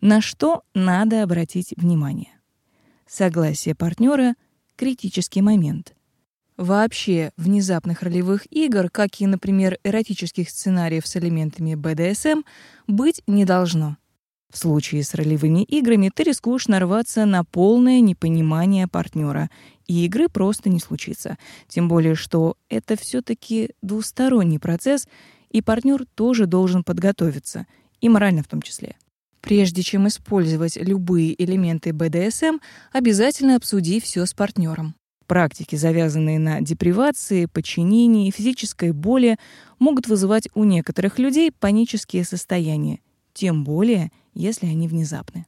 На что надо обратить внимание? Согласие партнера — критический момент. Вообще, внезапных ролевых игр, как и, например, эротических сценариев с элементами БДСМ, быть не должно. В случае с ролевыми играми ты рискуешь нарваться на полное непонимание партнера, и игры просто не случится. Тем более, что это все таки двусторонний процесс, и партнер тоже должен подготовиться, и морально в том числе. Прежде чем использовать любые элементы БДСМ, обязательно обсуди все с партнером. Практики, завязанные на депривации, подчинении, физической боли, могут вызывать у некоторых людей панические состояния, тем более, если они внезапны.